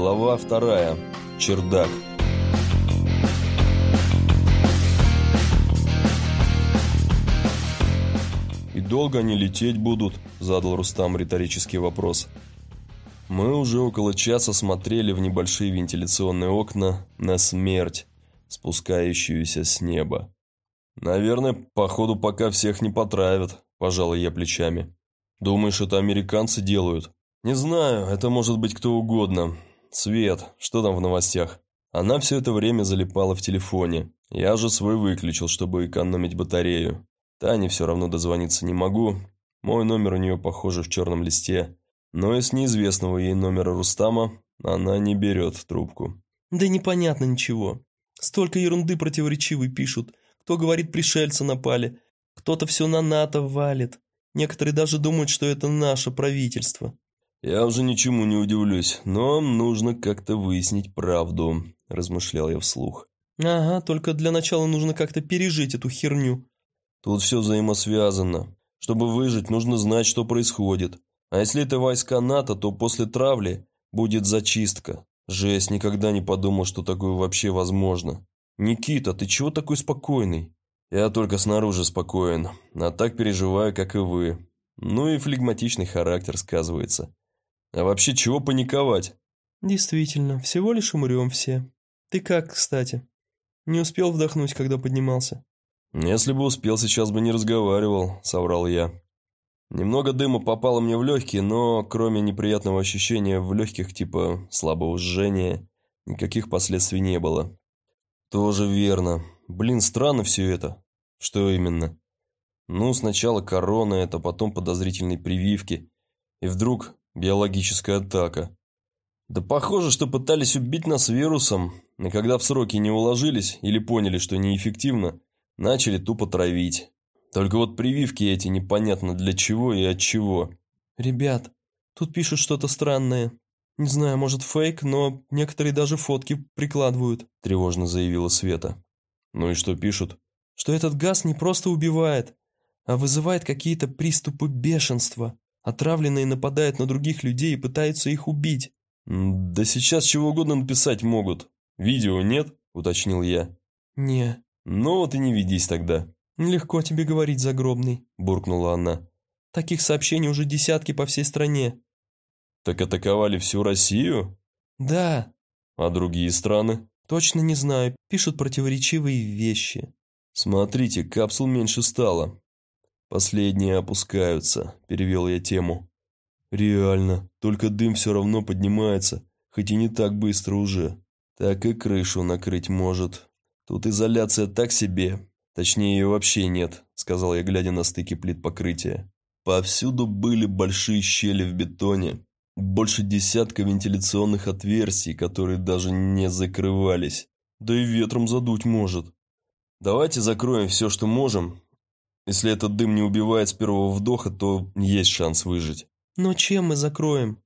Глава вторая. Чердак. «И долго они лететь будут?» – задал Рустам риторический вопрос. Мы уже около часа смотрели в небольшие вентиляционные окна на смерть, спускающуюся с неба. «Наверное, походу, пока всех не потравят», – пожалуй я плечами. «Думаешь, это американцы делают?» «Не знаю, это может быть кто угодно. Свет, что там в новостях?» Она все это время залипала в телефоне. Я же свой выключил, чтобы экономить батарею. Тане все равно дозвониться не могу. Мой номер у нее, похоже, в черном листе. Но из неизвестного ей номера Рустама она не берет трубку. «Да непонятно ничего. Столько ерунды противоречивой пишут. Кто говорит, пришельцы напали. Кто-то все на НАТО валит. Некоторые даже думают, что это наше правительство». «Я уже ничему не удивлюсь, но нужно как-то выяснить правду», – размышлял я вслух. «Ага, только для начала нужно как-то пережить эту херню». «Тут все взаимосвязано. Чтобы выжить, нужно знать, что происходит. А если это войска НАТО, то после травли будет зачистка. Жесть, никогда не подумал, что такое вообще возможно. Никита, ты чего такой спокойный? Я только снаружи спокоен, а так переживаю, как и вы. Ну и флегматичный характер сказывается. А вообще, чего паниковать? Действительно, всего лишь умрем все. Ты как, кстати? Не успел вдохнуть, когда поднимался? Если бы успел, сейчас бы не разговаривал, соврал я. Немного дыма попало мне в легкие, но кроме неприятного ощущения в легких типа слабого жжения, никаких последствий не было. Тоже верно. Блин, странно все это. Что именно? Ну, сначала корона, это потом подозрительные прививки. И вдруг биологическая атака. Да похоже, что пытались убить нас вирусом, и когда в сроки не уложились или поняли, что неэффективно, начали тупо травить. Только вот прививки эти непонятно для чего и от чего. Ребят, тут пишут что-то странное. Не знаю, может фейк, но некоторые даже фотки прикладывают, тревожно заявила Света. Ну и что пишут? Что этот газ не просто убивает, а вызывает какие-то приступы бешенства. Отравленные нападают на других людей и пытаются их убить. «Да сейчас чего угодно написать могут. Видео нет?» – уточнил я. «Не». «Ну вот и не ведись тогда». «Легко тебе говорить, загробный», – буркнула она. «Таких сообщений уже десятки по всей стране». «Так атаковали всю Россию?» «Да». «А другие страны?» «Точно не знаю. Пишут противоречивые вещи». «Смотрите, капсул меньше стало». «Последние опускаются», – перевел я тему. «Реально, только дым все равно поднимается, хоть и не так быстро уже. Так и крышу накрыть может. Тут изоляция так себе, Точнее, ее вообще нет, сказал я, глядя на стыки плит покрытия. Повсюду были большие щели в бетоне, больше десятка вентиляционных отверстий, которые даже не закрывались. Да и ветром задуть может. Давайте закроем все, что можем. Если этот дым не убивает с первого вдоха, то есть шанс выжить. Но чем мы закроем?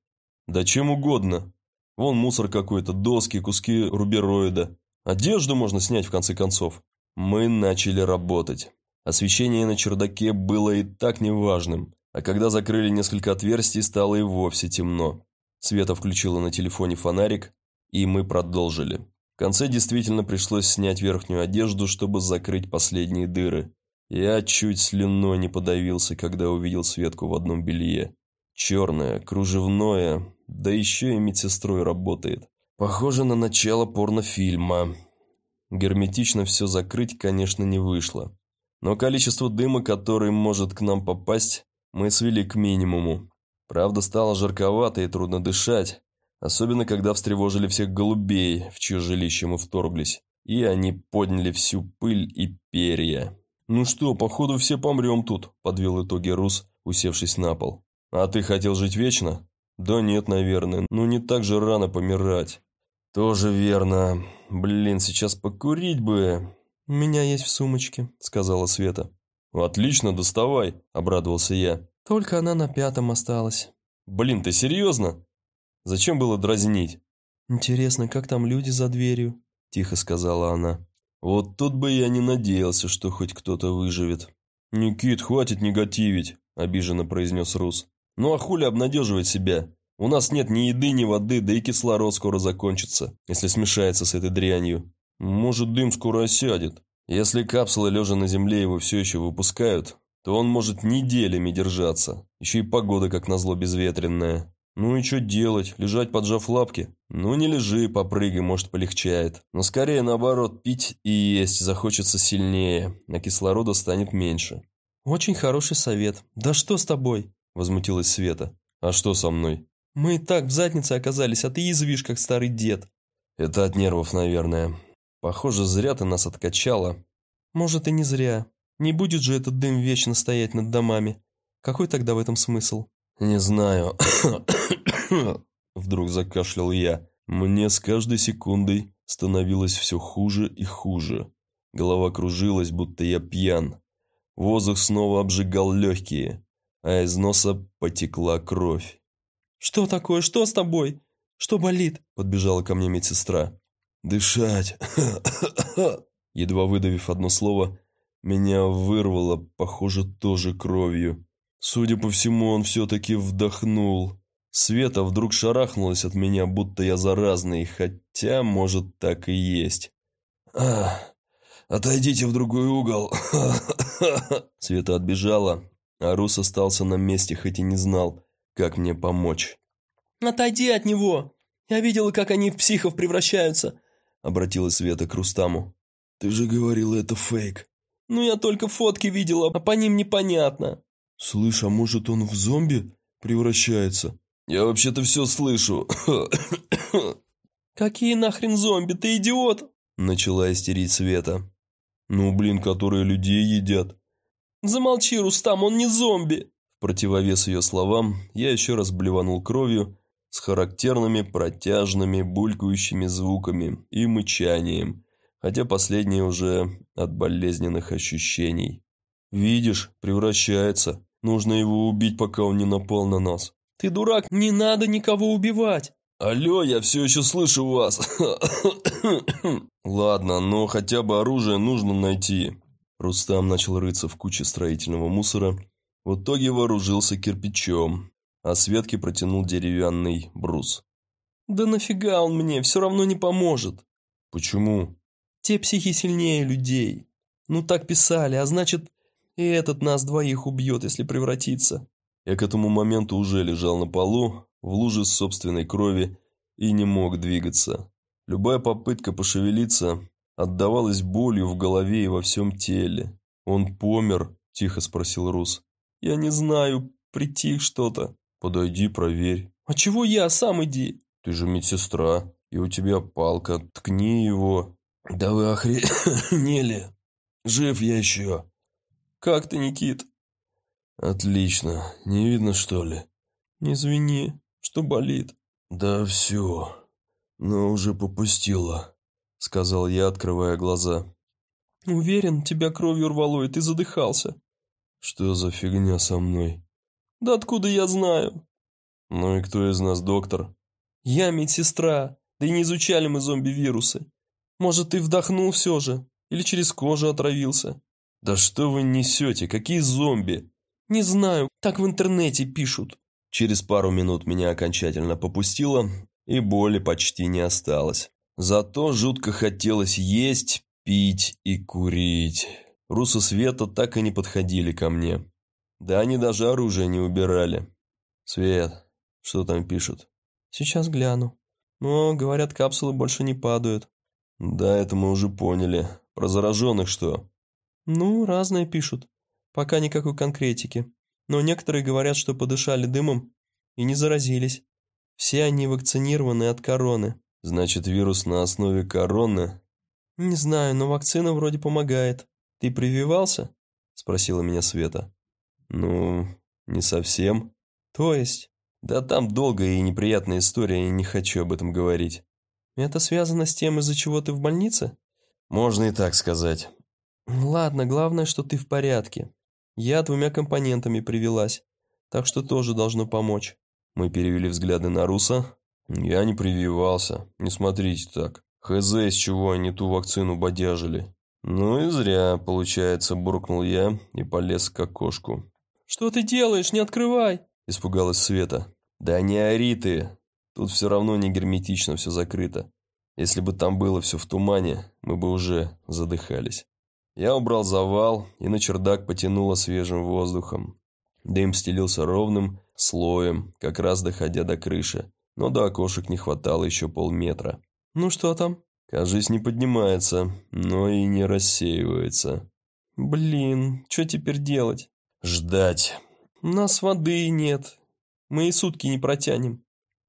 Да чем угодно. Вон мусор какой-то, доски, куски рубероида. Одежду можно снять в конце концов. Мы начали работать. Освещение на чердаке было и так неважным, а когда закрыли несколько отверстий, стало и вовсе темно. Света включила на телефоне фонарик, и мы продолжили. В конце действительно пришлось снять верхнюю одежду, чтобы закрыть последние дыры. Я чуть слюной не подавился, когда увидел Светку в одном белье. Черное, кружевное, да еще и медсестрой работает. Похоже на начало порнофильма. Герметично все закрыть, конечно, не вышло. Но количество дыма, который может к нам попасть, мы свели к минимуму. Правда, стало жарковато и трудно дышать, особенно когда встревожили всех голубей, в чье жилище мы вторглись, и они подняли всю пыль и перья. «Ну что, походу все помрем тут», – подвел итоги Рус, усевшись на пол. «А ты хотел жить вечно?» «Да нет, наверное, ну не так же рано помирать». «Тоже верно. Блин, сейчас покурить бы». «У меня есть в сумочке», — сказала Света. «Отлично, доставай», — обрадовался я. «Только она на пятом осталась». «Блин, ты серьезно? Зачем было дразнить?» «Интересно, как там люди за дверью?» – тихо сказала она. «Вот тут бы я не надеялся, что хоть кто-то выживет». «Никит, хватит негативить», – обиженно произнес Рус. «Ну а хули обнадеживать себя? У нас нет ни еды, ни воды, да и кислород скоро закончится, если смешается с этой дрянью. Может, дым скоро осядет. Если капсулы, лежа на земле, его все еще выпускают, то он может неделями держаться. Еще и погода, как назло, безветренная. Ну и что делать? Лежать, поджав лапки? Ну не лежи, попрыгай, может полегчает. Но скорее наоборот, пить и есть захочется сильнее, а кислорода станет меньше. «Очень хороший совет. Да что с тобой?» – возмутилась Света. «А что со мной?» «Мы и так в заднице оказались, а ты язвишь, как старый дед». «Это от нервов, наверное. Похоже, зря ты нас откачала». «Может, и не зря. Не будет же этот дым вечно стоять над домами. Какой тогда в этом смысл?» «Не знаю». Вдруг закашлял я. Мне с каждой секундой становилось все хуже и хуже. Голова кружилась, будто я пьян. Воздух снова обжигал легкие, а из носа потекла кровь. «Что такое? Что с тобой? Что болит?» Подбежала ко мне медсестра. «Дышать!» Едва выдавив одно слово, меня вырвало, похоже, тоже кровью. Судя по всему, он все-таки вдохнул. Света вдруг шарахнулась от меня, будто я заразный, хотя, может, так и есть. «А, отойдите в другой угол!» Света отбежала, а Рус остался на месте, хоть и не знал, как мне помочь. «Отойди от него! Я видела, как они в психов превращаются!» Обратилась Света к Рустаму. «Ты же говорила, это фейк!» «Ну, я только фотки видела, а по ним непонятно!» «Слышь, а может он в зомби превращается?» «Я вообще-то все слышу!» «Какие нахрен зомби? Ты идиот!» Начала истерить Света. «Ну, блин, которые людей едят!» «Замолчи, Рустам, он не зомби!» В противовес ее словам, я еще раз блеванул кровью с характерными протяжными булькающими звуками и мычанием, хотя последнее уже от болезненных ощущений. «Видишь, превращается. Нужно его убить, пока он не напал на нас». «Ты дурак, не надо никого убивать!» «Алло, я все еще слышу вас!» «Ладно, но хотя бы оружие нужно найти». Рустам начал рыться в куче строительного мусора. В итоге вооружился кирпичом, а Светке протянул деревянный брус. «Да нафига он мне, все равно не поможет». «Почему?» «Те психи сильнее людей. Ну так писали, а значит, и этот нас двоих убьет, если превратится. Я к этому моменту уже лежал на полу, в луже собственной крови, и не мог двигаться. Любая попытка пошевелиться отдавалась болью в голове и во всем теле. «Он помер?» – тихо спросил Рус. «Я не знаю, притих что-то». «Подойди, проверь». «А чего я? Сам иди». «Ты же медсестра, и у тебя палка, ткни его». «Да вы охренели! Жив я еще!» «Как ты, Никит?» «Отлично. Не видно, что ли?» «Не извини, что болит?» «Да все. Но уже попустила», — сказал я, открывая глаза. «Уверен, тебя кровью рвало, и ты задыхался». «Что за фигня со мной?» «Да откуда я знаю?» «Ну и кто из нас доктор?» «Я медсестра, да и не изучали мы зомби-вирусы. Может, ты вдохнул все же? Или через кожу отравился?» «Да что вы несете? Какие зомби?» «Не знаю, так в интернете пишут». Через пару минут меня окончательно попустило, и боли почти не осталось. Зато жутко хотелось есть, пить и курить. Русы Света так и не подходили ко мне. Да они даже оружие не убирали. «Свет, что там пишут?» «Сейчас гляну. Но, говорят, капсулы больше не падают». «Да, это мы уже поняли. Про зараженных что?» Ну, разные пишут. Пока никакой конкретики. Но некоторые говорят, что подышали дымом и не заразились. Все они вакцинированы от короны. Значит, вирус на основе короны? Не знаю, но вакцина вроде помогает. Ты прививался? Спросила меня Света. Ну, не совсем. То есть? Да там долгая и неприятная история, и не хочу об этом говорить. Это связано с тем, из-за чего ты в больнице? Можно и так сказать. «Ладно, главное, что ты в порядке. Я двумя компонентами привелась, так что тоже должно помочь». Мы перевели взгляды на Руса. «Я не прививался. Не смотрите так. Хз, из чего они ту вакцину бодяжили». «Ну и зря, получается», – буркнул я и полез к окошку. «Что ты делаешь? Не открывай!» – испугалась Света. Да не ори ты. Тут все равно не герметично все закрыто. Если бы там было все в тумане, мы бы уже задыхались. Я убрал завал, и на чердак потянуло свежим воздухом. Дым стелился ровным слоем, как раз доходя до крыши, но до окошек не хватало еще полметра. «Ну что там?» Кажись, не поднимается, но и не рассеивается. «Блин, что теперь делать?» «Ждать». «У нас воды нет. Мы и сутки не протянем».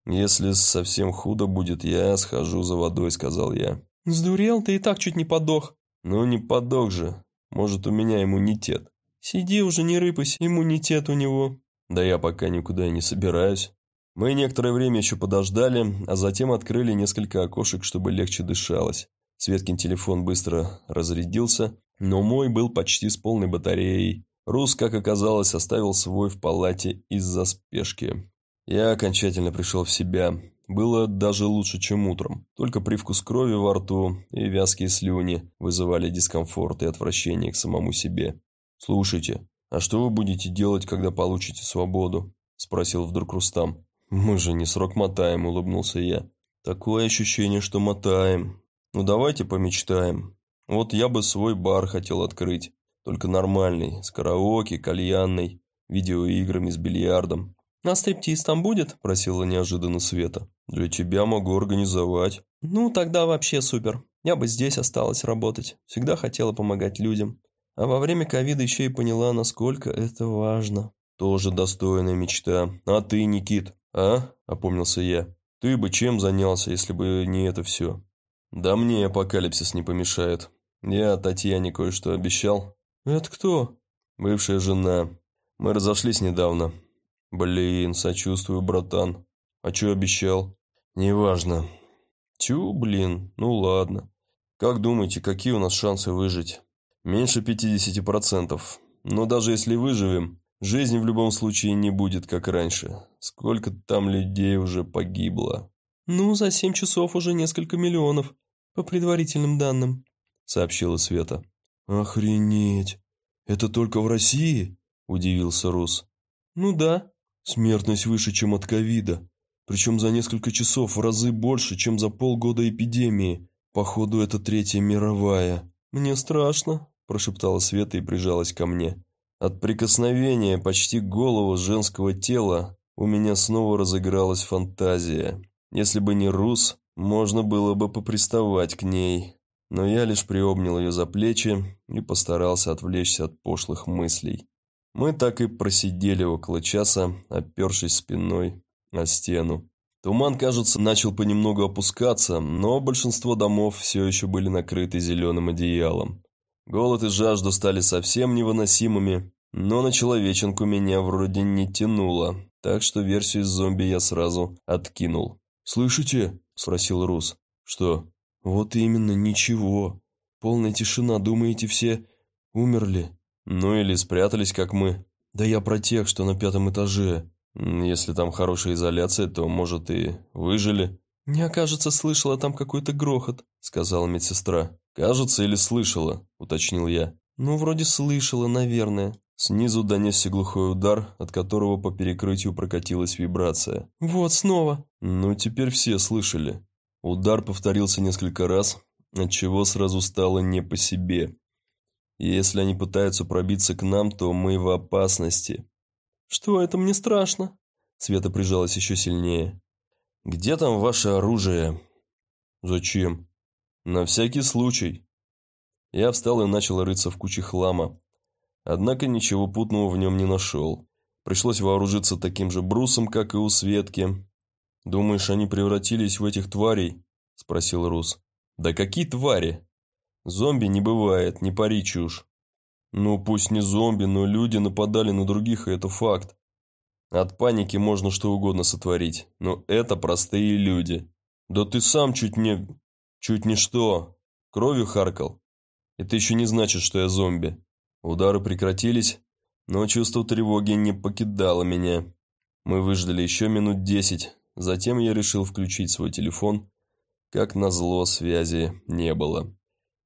«Если совсем худо будет, я схожу за водой», — сказал я. «Сдурел? Ты и так чуть не подох». «Ну, не подох же. Может, у меня иммунитет». «Сиди уже, не рыпайся, иммунитет у него». «Да я пока никуда и не собираюсь». Мы некоторое время еще подождали, а затем открыли несколько окошек, чтобы легче дышалось. Светкин телефон быстро разрядился, но мой был почти с полной батареей. Рус, как оказалось, оставил свой в палате из-за спешки. Я окончательно пришел в себя. Было даже лучше, чем утром. Только привкус крови во рту и вязкие слюни вызывали дискомфорт и отвращение к самому себе. «Слушайте, а что вы будете делать, когда получите свободу?» – спросил вдруг Рустам. «Мы же не срок мотаем», – улыбнулся я. «Такое ощущение, что мотаем. Ну давайте помечтаем. Вот я бы свой бар хотел открыть, только нормальный, с караоке, кальянной, видеоиграми, с бильярдом. «А стриптиз там будет?» – просила неожиданно Света. «Для тебя могу организовать». «Ну, тогда вообще супер. Я бы здесь осталась работать. Всегда хотела помогать людям. А во время ковида еще и поняла, насколько это важно». «Тоже достойная мечта. А ты, Никит, а?» – опомнился я. «Ты бы чем занялся, если бы не это все?» «Да мне апокалипсис не помешает. Я Татьяне кое-что обещал». «Это кто?» «Бывшая жена. Мы разошлись недавно. «Блин, сочувствую, братан. А чё обещал?» «Неважно». «Тю, блин, ну ладно. Как думаете, какие у нас шансы выжить?» «Меньше 50%. Но даже если выживем, жизни в любом случае не будет, как раньше. Сколько там людей уже погибло?» «Ну, за семь часов уже несколько миллионов, по предварительным данным», — сообщила Света. «Охренеть! Это только в России?» – удивился Рус. «Ну да», Смертность выше, чем от ковида. Причем за несколько часов в разы больше, чем за полгода эпидемии. Походу, это третья мировая. «Мне страшно», – прошептала Света и прижалась ко мне. От прикосновения почти голого женского тела у меня снова разыгралась фантазия. Если бы не Рус, можно было бы поприставать к ней. Но я лишь приобнял ее за плечи и постарался отвлечься от пошлых мыслей. Мы так и просидели около часа, опершись спиной о стену. Туман, кажется, начал понемногу опускаться, но большинство домов все еще были накрыты зеленым одеялом. Голод и жажда стали совсем невыносимыми, но на человеченку меня вроде не тянуло, так что версию с зомби я сразу откинул. «Слышите?» – спросил Рус. «Что?» «Вот именно, ничего. Полная тишина, думаете, все умерли?» Ну или спрятались, как мы. Да я про тех, что на пятом этаже. Если там хорошая изоляция, то, может, и выжили. «Я, кажется, слышала там какой-то грохот», — сказала медсестра. «Кажется или слышала?» — уточнил я. «Ну, вроде слышала, наверное». Снизу донесся глухой удар, от которого по перекрытию прокатилась вибрация. «Вот, снова!» Ну, теперь все слышали. Удар повторился несколько раз, отчего сразу стало не по себе. Если они пытаются пробиться к нам, то мы в опасности. Что это, мне страшно. Света прижалась еще сильнее. Где там ваше оружие? Зачем? На всякий случай. Я встал и начал рыться в куче хлама. Однако ничего путного в нем не нашел. Пришлось вооружиться таким же брусом, как и у Светки. «Думаешь, они превратились в этих тварей?» – спросил Рус. «Да какие твари? Зомби не бывает, не пари чушь. Ну, пусть не зомби, но люди нападали на других, и это факт. От паники можно что угодно сотворить, но это простые люди. Да ты сам чуть не... чуть не что. Кровью харкал. Это еще не значит, что я зомби. Удары прекратились, но чувство тревоги не покидало меня. Мы выждали еще минут десять, затем я решил включить свой телефон. Как назло, связи не было.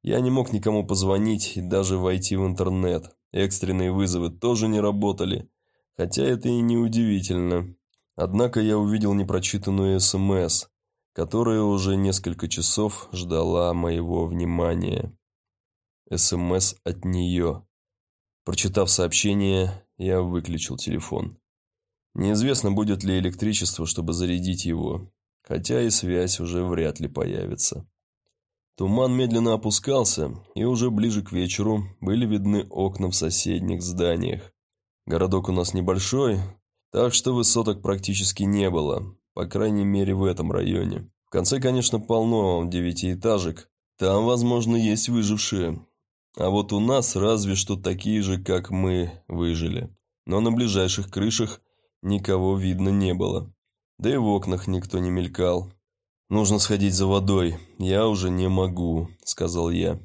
Я не мог никому позвонить и даже войти в интернет. Экстренные вызовы тоже не работали. Хотя это и не удивительно. Однако я увидел непрочитанную СМС, которая уже несколько часов ждала моего внимания. СМС от нее. Прочитав сообщение, я выключил телефон. Неизвестно, будет ли электричество, чтобы зарядить его, хотя и связь уже вряд ли появится. Туман медленно опускался, и уже ближе к вечеру были видны окна в соседних зданиях. Городок у нас небольшой, так что высоток практически не было, по крайней мере в этом районе. В конце, конечно, полно девятиэтажек, там, возможно, есть выжившие. А вот у нас разве что такие же, как мы, выжили. Но на ближайших крышах никого видно не было. Да и в окнах никто не мелькал. «Нужно сходить за водой. Я уже не могу», — сказал я.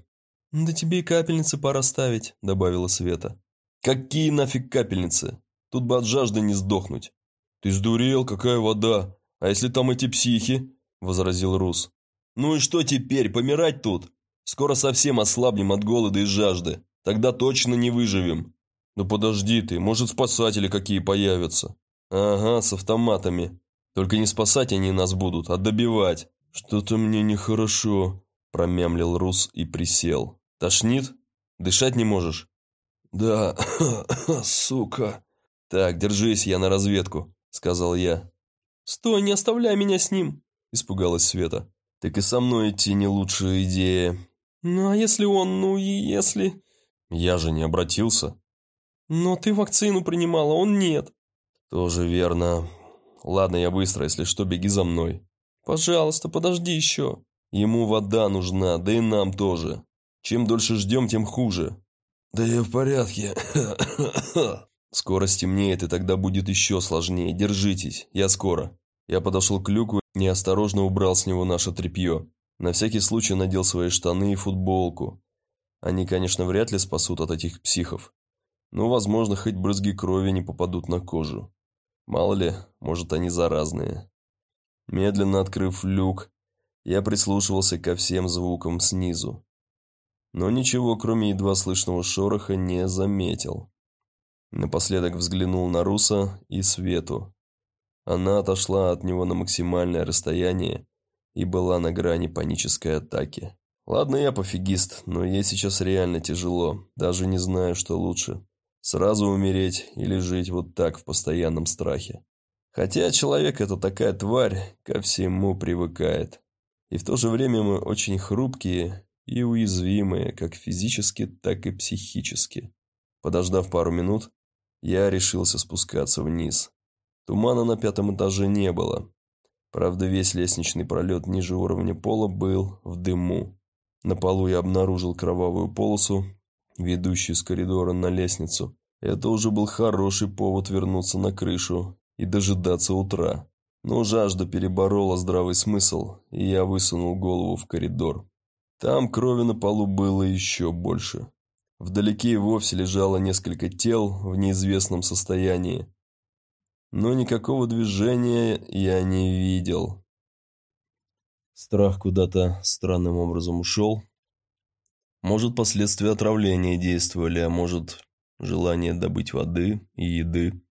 «Да тебе и капельницы пора ставить», — добавила Света. «Какие нафиг капельницы? Тут бы от жажды не сдохнуть». «Ты сдурел? Какая вода? А если там эти психи?» — возразил Рус. «Ну и что теперь, помирать тут? Скоро совсем ослабнем от голода и жажды. Тогда точно не выживем». «Ну подожди ты, может спасатели какие появятся?» «Ага, с автоматами. Только не спасать они нас будут, а добивать. Что-то мне нехорошо», – промямлил Рус и присел. «Тошнит? Дышать не можешь?» «Да, сука». «Так, держись, я на разведку», – сказал я. «Стой, не оставляй меня с ним», – испугалась Света. «Так и со мной идти не лучшая идея». «Ну, а если он, ну и если...» «Я же не обратился». «Но ты вакцину принимала, он нет». «Тоже верно. Ладно, я быстро, если что, беги за мной». «Пожалуйста, подожди еще». «Ему вода нужна, да и нам тоже. Чем дольше ждем, тем хуже». «Да я в порядке». «Скоро стемнеет, и тогда будет еще сложнее. Держитесь, я скоро». Я подошел к люку и неосторожно убрал с него наше тряпье. На всякий случай надел свои штаны и футболку. Они, конечно, вряд ли спасут от этих психов. Но, возможно, хоть брызги крови не попадут на кожу. Мало ли, может, они заразные. Медленно открыв люк, я прислушивался ко всем звукам снизу. Но ничего, кроме едва слышного шороха, не заметил. Напоследок взглянул на Руса и Свету. Она отошла от него на максимальное расстояние и была на грани панической атаки. Ладно, я пофигист, но ей сейчас реально тяжело, даже не знаю, что лучше. Сразу умереть или жить вот так в постоянном страхе. Хотя человек – это такая тварь, ко всему привыкает. И в то же время мы очень хрупкие и уязвимые, как физически, так и психически. Подождав пару минут, я решился спускаться вниз. Тумана на пятом этаже не было. Правда, весь лестничный пролет ниже уровня пола был в дыму. На полу я обнаружил кровавую полосу, ведущую с коридора на лестницу. Это уже был хороший повод вернуться на крышу и дожидаться утра. Но жажда переборола здравый смысл, и я высунул голову в коридор. Там крови на полу было еще больше. Вдалеке и вовсе лежало несколько тел в неизвестном состоянии. Но никакого движения я не видел. Страх куда-то странным образом ушел, может, последствия отравления действовали, а может, желание добыть воды и еды.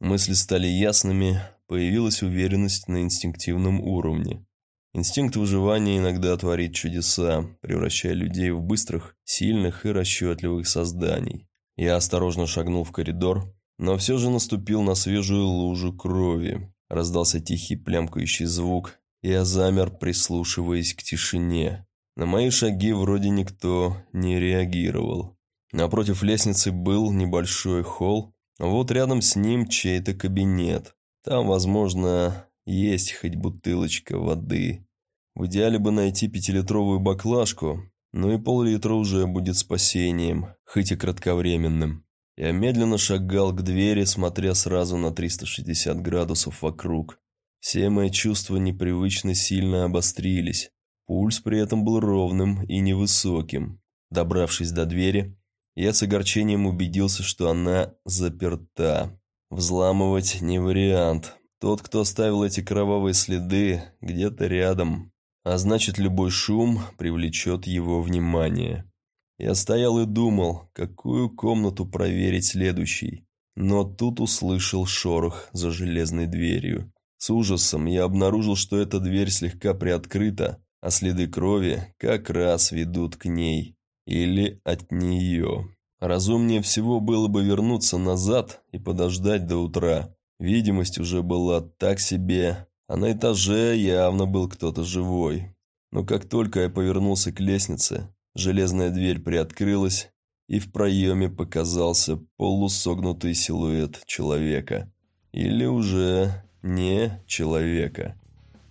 Мысли стали ясными, появилась уверенность на инстинктивном уровне. Инстинкт выживания иногда творит чудеса, превращая людей в быстрых, сильных и расчетливых созданий. Я осторожно шагнул в коридор, но все же наступил на свежую лужу крови. Раздался тихий плямкающий звук, и я замер, прислушиваясь к тишине. На мои шаги вроде никто не реагировал. Напротив лестницы был небольшой холл, вот рядом с ним чей-то кабинет. Там, возможно, есть хоть бутылочка воды. В идеале бы найти пятилитровую баклажку, но и пол-литра уже будет спасением, хоть и кратковременным. Я медленно шагал к двери, смотря сразу на 360 градусов вокруг. Все мои чувства непривычно сильно обострились. Пульс при этом был ровным и невысоким. Добравшись до двери, я с огорчением убедился, что она заперта. Взламывать не вариант. Тот, кто оставил эти кровавые следы, где-то рядом. А значит, любой шум привлечет его внимание. Я стоял и думал, какую комнату проверить следующей. Но тут услышал шорох за железной дверью. С ужасом я обнаружил, что эта дверь слегка приоткрыта, а следы крови как раз ведут к ней. Или от нее. Разумнее всего было бы вернуться назад и подождать до утра. Видимость уже была так себе, а на этаже явно был кто-то живой. Но как только я повернулся к лестнице, железная дверь приоткрылась, и в проеме показался полусогнутый силуэт человека. Или уже не человека.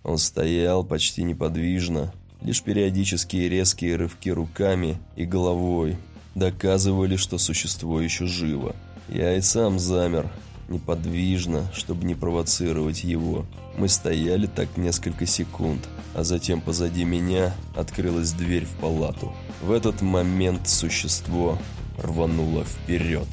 Он стоял почти неподвижно, лишь периодические резкие рывки руками и головой доказывали, что существо еще живо. Я и сам замер, неподвижно, чтобы не провоцировать его. Мы стояли так несколько секунд, а затем позади меня открылась дверь в палату. В этот момент существо рвануло вперед.